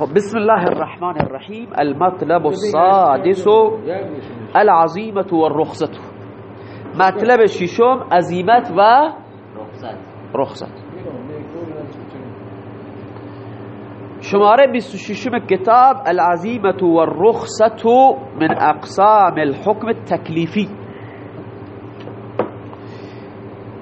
خب بسم الله الرحمن الرحیم المطلب السادس العظیمة والرخصة. مطلب ششم عزیمت و رخصت شمارة 26 کتاب العزیمة والرخصة من اقسام الحكم التکلیفی.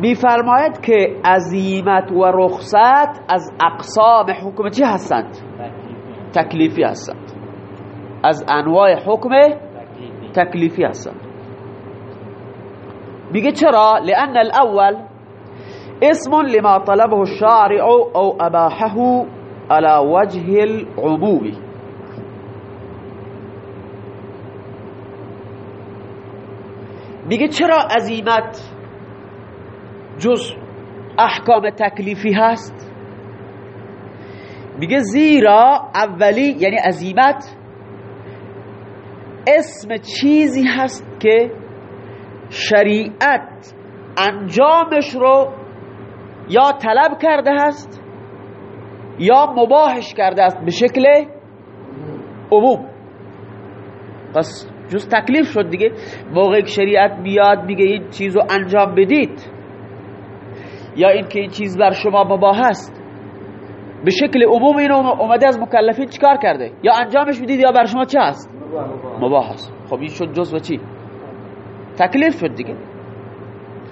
میفرماید که عزیمت و رخصت از اقسام حکم چی هستند؟ تکلیفی هستند. از انواع حکم تکلیفی هستند. میگه چرا؟ لان الاول اسم لما طلبه الشارع او اباحه على وجه العموم. میگه چرا عزیمت جز احکام تکلیفی هست؟ میگه زیرا اولی یعنی عزیمت اسم چیزی هست که شریعت انجامش رو یا طلب کرده هست یا مباحش کرده است به شکل عموم. پس جز تکلیف شد دیگه. موقعی که شریعت میاد میگه این چیز رو انجام بدید یا اینکه این چیز بر شما مباح است. به شکل عموم اینو اومده از مکلفین چیکار کرده؟ یا انجامش بدید یا بر شما چه هست؟ مباح است خب این شد جزء چی؟ تکلیف شد دیگه.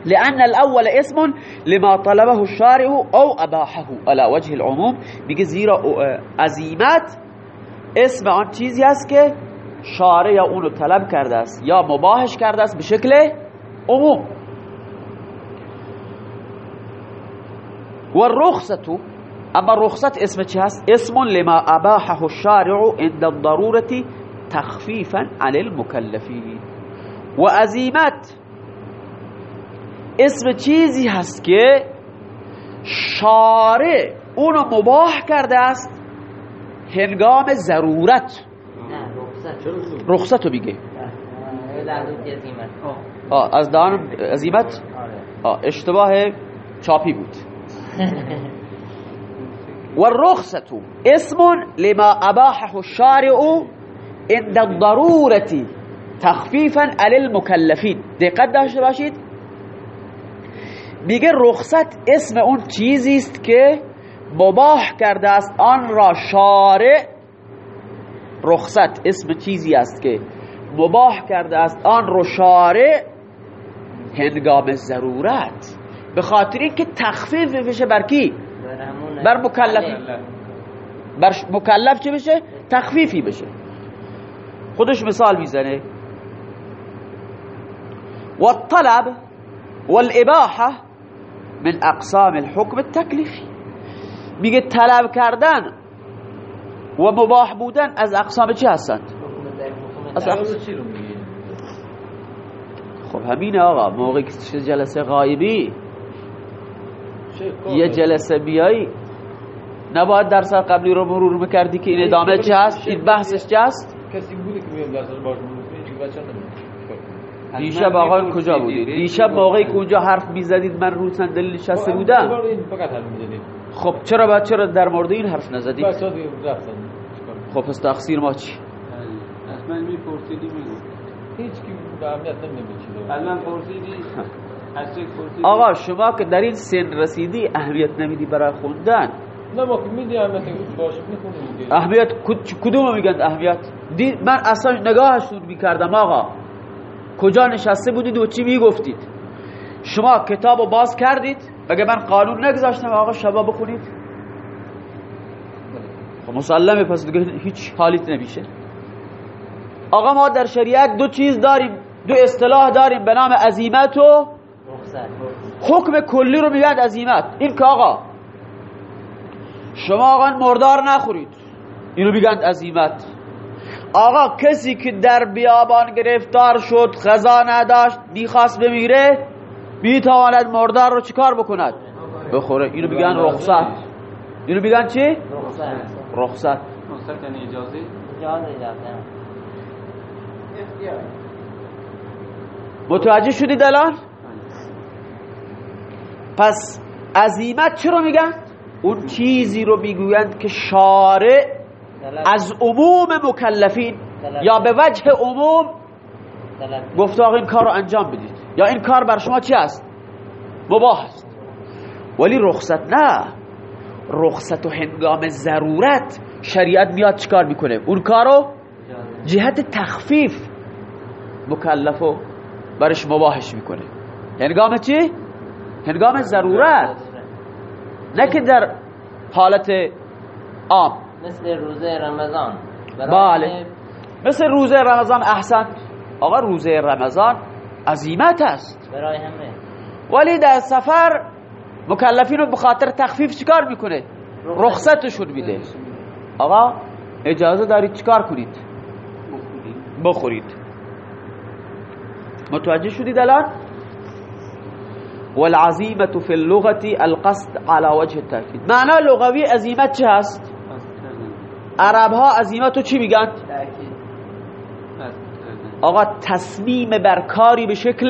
لأن الأول اسم لما طلبه الشارع أو أباحه على وجه العموم. میگه زیرا عزیمت اسم آن چیزی است که شارع اونو طلب کرده است یا مباحش کرده است به شکل عموم. والرخصة اما رخصت اسم چه هست؟ اسم لما اباحه الشارع عند الضرورة تخفيفا عن المكلفين و عزیمت اسم چیزی هست که شارع اونو مباح کرده است. هنگام ضرورت. رخصت رو میگه. آه از دان عزیمت؟ آره. اشتباه چاپی بود. والرخصة اسم لما أباحه الشارع عند الضرورة تخفيفا على المكلفين. دقت داشته باشید میگه رخصت اسم اون چیزی است که مباح کرده است. آن را شارع رخصت اسم چیزی است که مباح کرده است. آن را شارع هنگام ضرورت. به خاطر اینکه تخفیف بشه بر کی؟ بر مکلف. بر مکلف چه بشه؟ تخفیفی بشه. خودش مثال می‌زنه. والطلب والاباحه من اقسام الحكم التکلیفی میگه طلب کردن و مباح بودن از اقسام چی هستند؟ از. اقسام. خب همینه آقا. موقعی که جلسه غایبی یه جلسه بیایی نباید درس قبلی رو مرور می‌کردی که این ادامه چه هست این بحثش چه هست کسی بوده که میام درس باش. دیشب آقا کجا بودید؟ دیشب موقعی که اونجا حرف می‌زدید؟ من رو صندلی نشسته بودم. بار این فقط هم می‌زنید خب چرا بعد چرا در مورد این حرف نزدید؟ خب پس تقصیر ما چی؟ من میپرسیدی میگو هیچ کی به اهمیت از چه پرسیدی؟ آقا شما که در این سن رسیدی اهمیت نمیدی برای خوندن. نه ما که میدی اهمیت باشه می‌خونیم اهمیت کد- کدوم میگن اهمیت دی من اصلا نگاهشون می‌کردم آقا. کجا نشسته بودید و چی می‌گفتید؟ شما کتابو باز کردید؟ اگه من قانون نگذاشتم آقا شبا بخونید؟ خب مسلمه پس دیگه هیچ حالیت نمیشه. آقا ما در شریعت دو چیز داریم دو اصطلاح داریم به نام عزیمت و حکم کلی رو میگن عزیمت. این که آقا شما آقا مردار نخورید. اینو میگن عزیمت. آقا کسی که در بیابان گرفتار شد غذا نداشت می‌خواست بمیره می‌تواند مردار رو چیکار بکند؟ بخوره. اینو میگن رخصت. اینو میگن چی؟ رخصت. رخصت یعنی اجازه؟ متوجه شدید الان؟ پس عزیمت چرا میگن؟ اون چیزی رو می‌گویند که شارع از عموم مکلفین. یا به وجه عموم طلب گفت آقا این کار رو انجام بدید. یا این کار بر شما چی است؟ مباح است. ولی رخصت نه. رخصت و هنگام ضرورت شریعت میاد چیکار می‌کنه؟ اون کارو جهت تخفیف مکلفو برش مباحش می‌کنه. هنگام چی؟ هنگام ضرورت. نه که در حالت عام. مثل روزه رمضان. بله. مثل روزه رمضان احسن. آقا روزه رمضان عظیمت است. برای همه. ولی در سفر مکلفین رو به خاطر تخفیف چیکار می‌کنه؟ رخصتشون میده. آقا اجازه دارید چیکار کنید؟ بخورید. متوجه شدید الان؟ والعزیمة فی اللغة القصد على وجه التأکید معنی لغوی عزیمت چه هست؟ عرب ها عزیمت رو چی میگن؟ آقا تصمیم بر کاری به شکل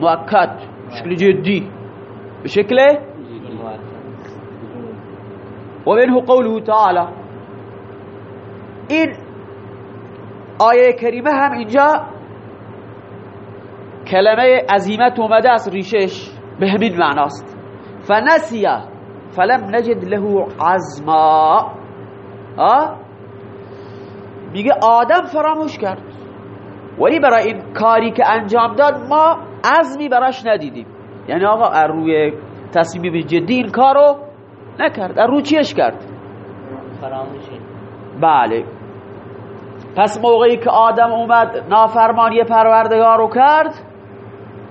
مؤکد به شکل جدی به شکل. و منه قوله تعالی این آیه کریمه هم اینجا کلمه عزیمت اومده از ریشش به همین معناست. فنسیه فلم نجد له عزما؟ میگه آدم فراموش کرد. ولی برای این کاری که انجام داد ما عزمی براش ندیدیم. یعنی آقا از روی تصمیم جدی این کارو نکرد. از رو چیش کرد؟ فراموشی بله. پس موقعی که آدم اومد نافرمانی پروردگار رو کرد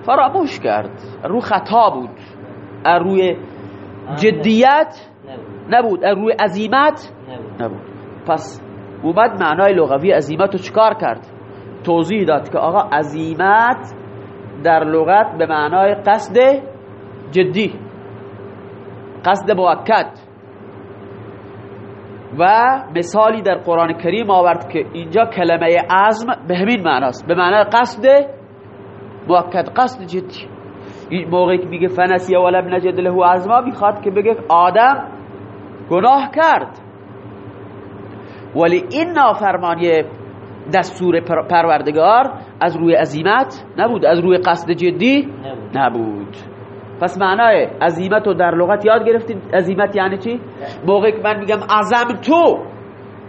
فراموش کرد. رو خطا بود. از روی جدیت نبود. از روی عزیمت نبود. پس اومد معنای لغوی عزیمت رو چکار کرد؟ توضیح داد که آقا عزیمت در لغت به معنای قصد جدی قصد موکد و مثالی در قرآن کریم آورد که اینجا کلمه عزم به همین معناست. به معنای قصد موکد قصد جدی. این موقعی که میگه فنسیه ولم نجد له عزما می‌خواد که بگه آدم گناه کرد. ولی این نافرمانی دستور پر- پروردگار از روی عزیمت نبود از روی قصد جدی نبود. پس معنای عزیمت رو در لغت یاد گرفتیم عزیمت یعنی چی؟ موقعی که من میگم عزم تو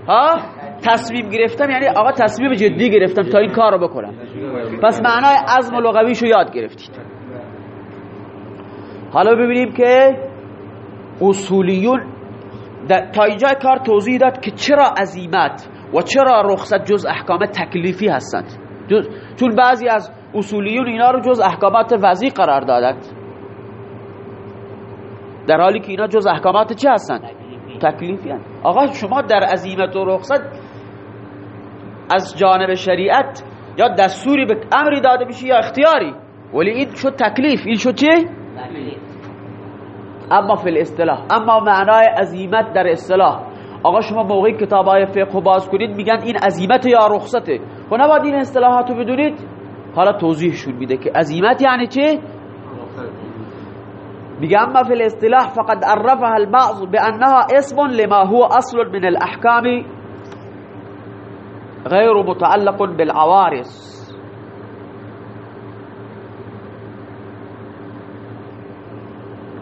ها؟ تصمیم گرفتم یعنی آقا تصمیم جدی گرفتم تا این کار رو بکنم. پس معنای عزم لغویش رو یاد گرفتید. حالا ببینیم که اصولیون تا اینجا کار توضیح داد که چرا عزیمت و چرا رخصت جز احکام تکلیفی هستند. چون بعضی از اصولیون اینا رو جز احکامات وضعی قرار دادند. در حالی که اینا جز احکامات چه هستند؟ تکلیفی هستند. آقا شما در عزیمت و رخصت از جانب شریعت یا دستوری به امری داده میشه یا اختیاری؟ ولی این شد تکلیف. این شد چه؟ اما فی الاصطلاح. اما معنای عزیمت در اصطلاح. آقا شما موقعی کتاب های فقه باز کنید میگن این عزیمت یا رخصته. و نباید این اصطلاحات رو بدونید؟ حالا توضیحشون میده که عزیمت یعنی چه؟ میگه اما فی الاصطلاح فقد عرفها البعض بانها اسم لما هو اصل من الاحکام غير متعلق بالعوارض.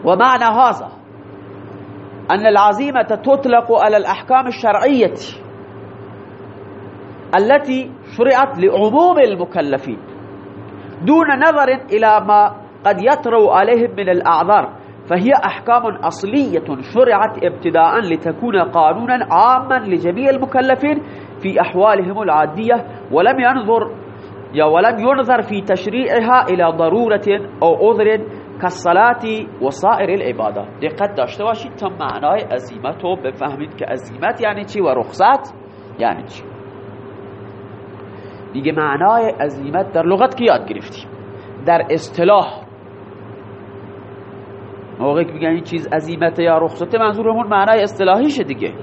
ومعنى هذا أن العزيمة تطلق على الأحكام الشرعية التي شرعت لعموم المكلفين دون نظر إلى ما قد يطرأ عليهم من الأعذار. فهي أحكام أصلية شرعت ابتداء لتكون قانونا عاما لجميع المكلفين في أحوالهم العادية ولم ينظر یا ولم ينظر في تشريعها إلى ضرورة أو عذر كالصلاة وسائر العبادات دقت داشته باشید تا معنای عزیمت رو بفهمید که عزیمت یعنی چی و رخصت یعنی چی. دیگه معنای عزیمت در لغت که یاد گرفتیم در اصطلاح. موقعی که میگن این چیز عزیمت یا رخصت منظورمون معنای اصطلاحیشه دیگه.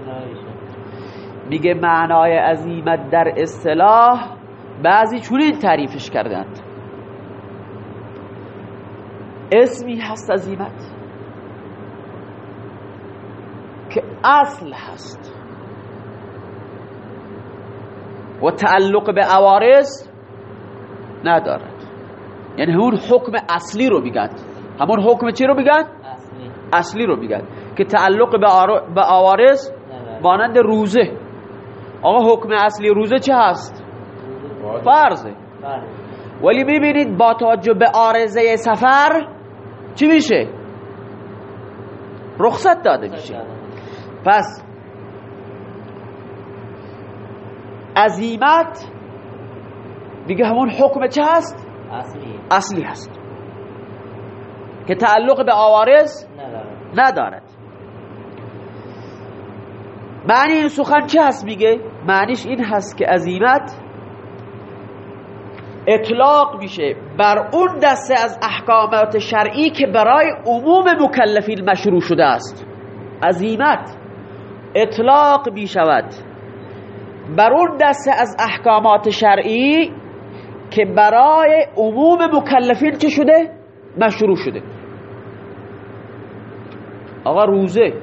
میگه معنای عزیمت در اصطلاح بعضی چونین تعریفش کردند. اسمی هست عزیمت که اصل هست. و تعلق به عوارض ندارد. یعنی همون حکم اصلی رو میگن. همون حکم چی رو میگن؟ اصلی رو میگن که تعلق به, نداره. مانند روزه آقا حکم اصلی روزه چه هست؟ فرضه بله. ولی ببینید با توجه به آرزه سفر چی میشه؟ رخصت داده میشه پس عزیمت دیگه همون حکم چه هست؟ اصلی اصلی هست که تعلق به نداره ندارد معنی این سخن چه هست میگه؟ معنیش این هست که عزیمت اطلاق میشه بر اون دسته از احکامات شرعی که برای عموم مکلفین مشروع شده است عزیمت اطلاق می‌شود بر اون دسته از احکامات شرعی که برای عموم مکلفین چه شده؟ مشروع شده آقا روزه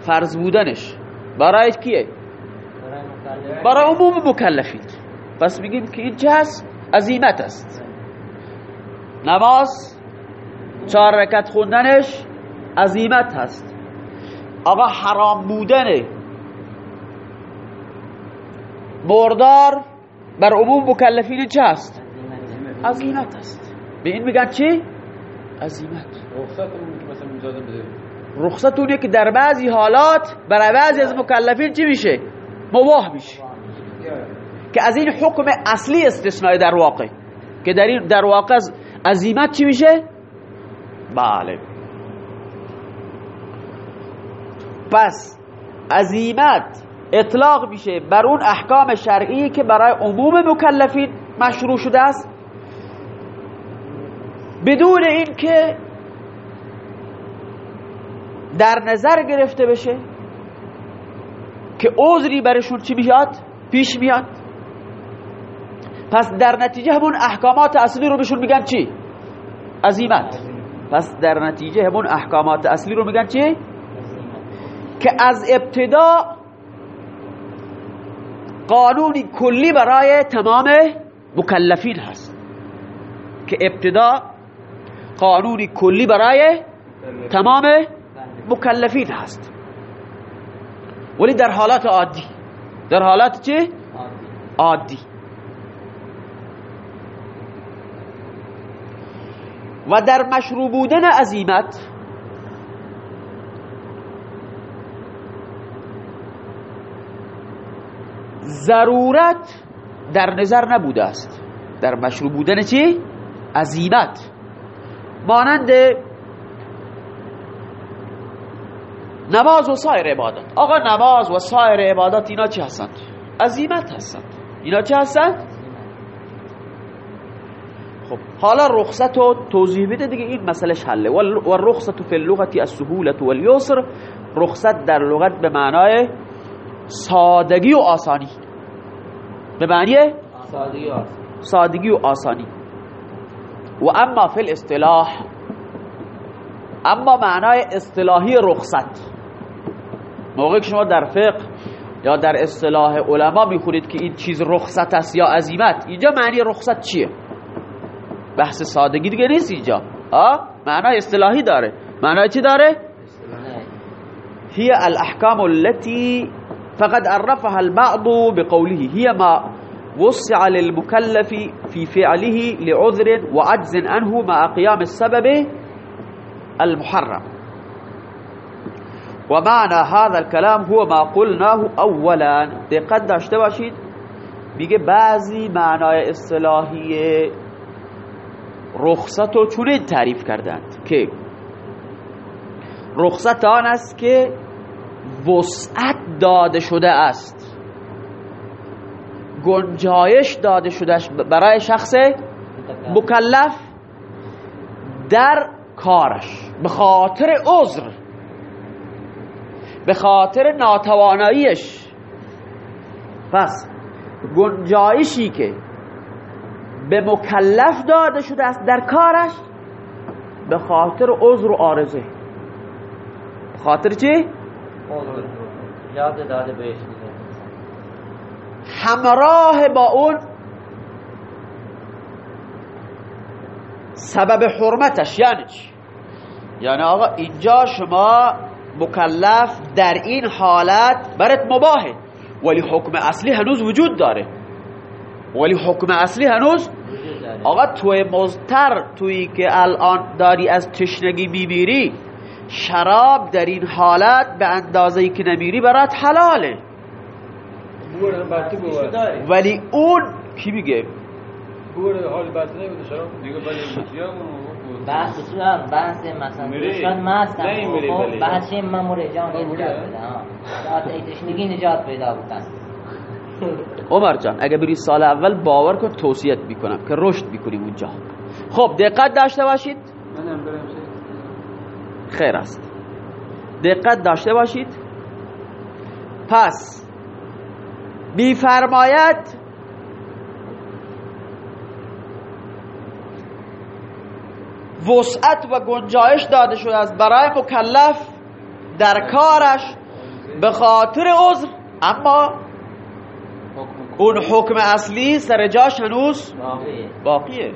فرض بودنش برای کیه؟ برای عموم مکلفین پس میگیم که این چه هست؟ عزیمت است نماز چهار رکت خوندنش عزیمت هست آقا حرام بودن مردار بر عموم مکلفین چه هست؟ عزیمت هست به این میگن چی؟ عزیمت رخصتمون که مثلا اجازه بده. رخصت اونه که در بعضی حالات برای بعضی از مکلفین چی میشه؟ مباح میشه. که از این حکم اصلی استثناء در واقع. که در این در واقع از عزیمت چی میشه؟ بله. پس عزیمت اطلاق میشه بر اون احکام شرعی که برای عموم مکلفین مشروع شده است. بدون اینکه در نظر گرفته بشه که عذری برشون چی میاد پیش میاد. پس در نتیجه همون احکامات اصلی رو بهشون میگن چی؟ عزیمت. پس در نتیجه همون احکامات اصلی رو میگن چی؟ که از ابتدا قانونی کلی برای تمام مکلفین هست. که ابتدا قانونی کلی برای تمام مکلفین هست. ولی در حالات عادی. در حالات چه؟ عادی. و در مشروع بودن عزیمت ضرورت در نظر نبوده است. در مشروع بودن چی؟ عزیمت. مانند نماز و سایر عبادت آقا نماز و سایر عبادت اینا چی هستند؟ عزیمت هستند. اینا چی هستند؟ خب حالا رخصت رو توضیح بده دیگه این مسئلهش حله. و رخصت فی اللغت السهولت والیسر. رخصت در لغت به معنای سادگی و آسانی. به معنی سادگی و آسانی. و اما فی الاصطلاح اما معنای اصطلاحی رخصت. موقعی که شما در فقه یا در اصطلاح علما می‌خونید که این چیز رخصت است یا عزیمت اینجا معنی رخصت چیه؟ بحث سادگی دیگه نیست اینجا؟ معنای اصطلاحی داره. معنای چی داره؟ هي الأحكام التي فقد عرفها البعض بقوله هي ما وسع للمكلف في فعله لعذر وعجز عنه مع قيام السبب المحرم. ومعنى هذا الكلام هو ما قلناه اولا دقت داشته باشید؟ میگه بعضی معنای اصطلاحی رخصت رو چنین تعریف کردند که رخصت آن است که وسعت داده شده است. گنجایش داده شده برای شخص مکلف در کارش به خاطر عذر به خاطر ناتواناییش. پس گنجایشی که به مکلف داده شده است در کارش به خاطر عذر و آرزه خاطر چی؟ یاد داده بهش. همراه با اون سبب حرمتش یعنی چی؟ یعنی آقا اینجا شما مکلف در این حالت برات مباهه ولی حکم اصلی هنوز وجود داره ولی حکم اصلی هنوز آقا توی مزتر توی که الان داری از تشنگی میمیری شراب در این حالت به اندازه که نمیری برات حلاله بور هم بسته بود ولی اون کی میگه؟ بور حال شراب دیگه ولی یا بحث بحث مثلا. شاید نه این میری خب. بحث این مموره جان آه، بوده. نجات بده ها ذات ای تشنگی نجات پیدا بودن عمر جان اگه بری سال اول باور کن توصیت می‌کنم که رشد می‌کنیم اونجا. خب دقت داشته باشید. منم برم شیخ خیر است. دقت داشته باشید. پس میفرماید وسعت و گنجایش داده شده است برای مکلف در کارش به خاطر عذر. اما اون حکم اصلی سر جاش هنوز باقیه.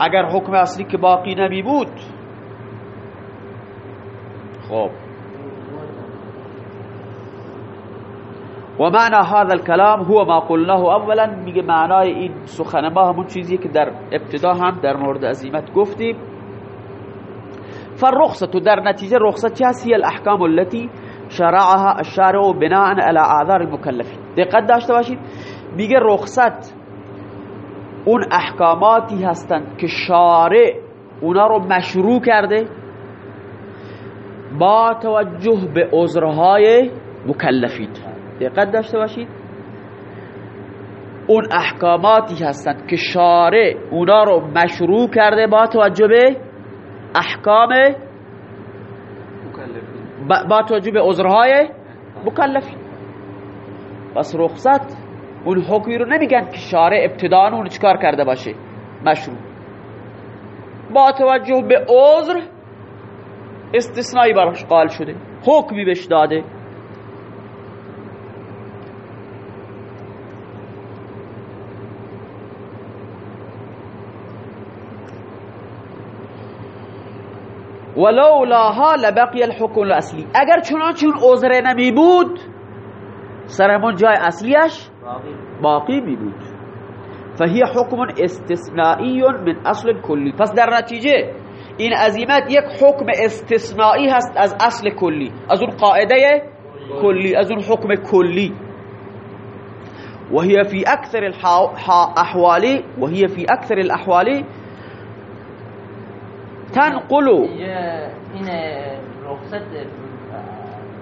اگر حکم اصلی که باقی نمی بود خب و معنی هذا الكلام هو ما قلناه اولا میگه معنای این سخن ما همون چیزی که در ابتدا هم در مورد عزیمت گفتیم. فالرخصة در نتیجه رخصت چه هست؟ الاحکام التي شرعها الشارع بناء على اعذار المكلفين دقت داشته باشید. میگه رخصت اون احکاماتی هستند که شارع اونا رو مشروع کرده با توجه به عذرهای مکلفین. دقت داشته باشید. اون احکاماتی هستند که شارع اونا رو مشروع کرده با توجه به احکام با توجه به عذرهای مکلفین. پس رخصت اون حکمی رو نمیگن که شارع ابتدان اون چکار کرده باشه؟ مشروع. با توجه به عذر استثنایی براش قائل شده. حکمی بهش داده. ولولاها لبقی الحکم الاصلی اگر چنانچه اون عذر نمی بود سر همون جای اصلیش باقی. می بود. فهی حکم استثنائی من اصل کلی. پس در نتیجه این عزیمت یک حکم استثنائی هست از اصل کلی. از اون قاعدة کلی از اون حکم کلی. وهي في أكثر الأحوال وهي في أكثر الأحوال تنقل اینجا این رخصت حکمی هست از اون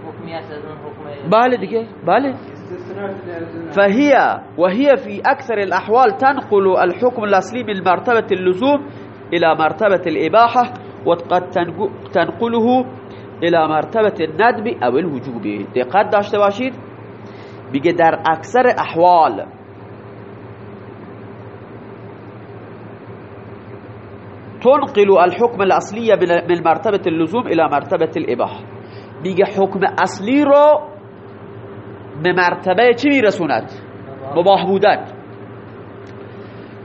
حکم بله دیگه بله فهي وهي في أكثر الأحوال تنقل الحكم الأصلي من مرتبة اللزوم إلى مرتبة الإباحة وقد تنق- تنقله إلى مرتبة الندب أو الوجوب. دقت داشته باشید میگه در اکثر احوال تنقل الحكم الأصلي من- مرتبة اللزوم إلى مرتبة الإباحة. میگه حکم اصلی رو به مرتبه چی میرسوند؟ مباح بودن.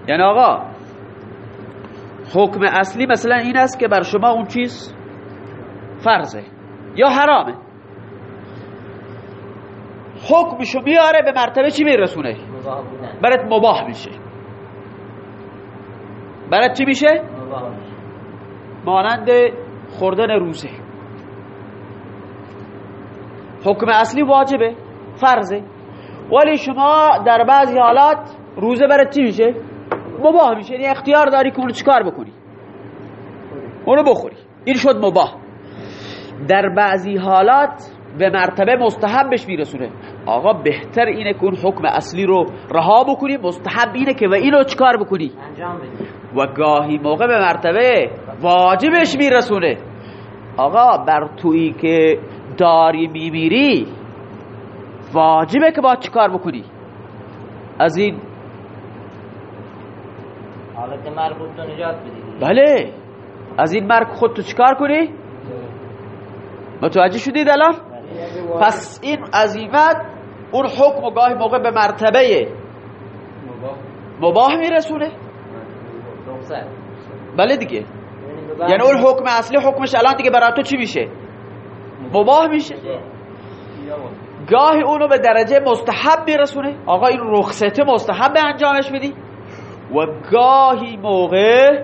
یعنی آقا حکم اصلی مثلا این است که بر شما اون چیز فرضه یا حرامه. حکمشو میاره به مرتبه چی میرسونه؟ برات مباح میشه. برات چی میشه؟ مانند خوردن روزه. حکم اصلی واجبه فرضه. ولی شما در بعضی حالات روزه برات چی میشه؟ مباح میشه. یعنی اختیار داری که اونو چیکار بکنی؟ اونو بخوری. این شد مباح در بعضی حالات به مرتبه مستحبش میرسونه. آقا بهتر اینه که اون حکم اصلی رو رها بکنی مستحب اینه که و اینو چیکار بکنی؟ و گاهی موقع به مرتبه واجبش میرسونه. آقا بر تویی که داری میمیری واجبه که با چیکار بکنی؟ از این حالت مربوط تو نجات بدی. بله. از این مرگ خودتو چیکار کنی؟ متوجه شدید الان. پس این عزیمت اون حکم و گاهی موقع به مرتبه مباح میرسونه. بله دیگه. یعنی به یعنی اون حکم اصلی حکمش الان دیگه برای تو چی میشه؟ مباح میشه. گاهی اونو به درجه مستحب میرسونه. آقا این رخصت مستحب انجامش میدی. و گاهی موقع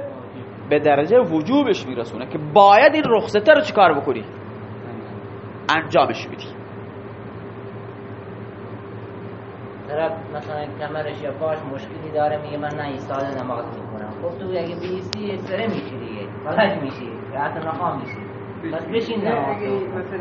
به درجه وجوبش میرسونه که باید این رخصته رو چیکار بکنی؟ انجامش میدی. طرف مثلا کمرش یا پاش مشکلی داره؟ میگه من نه ایستاده نماز می‌کنم خب تو اگه بیستی سره میشی دیگه. فلج میشی. راحت نخواه میشی. پس بشین نماز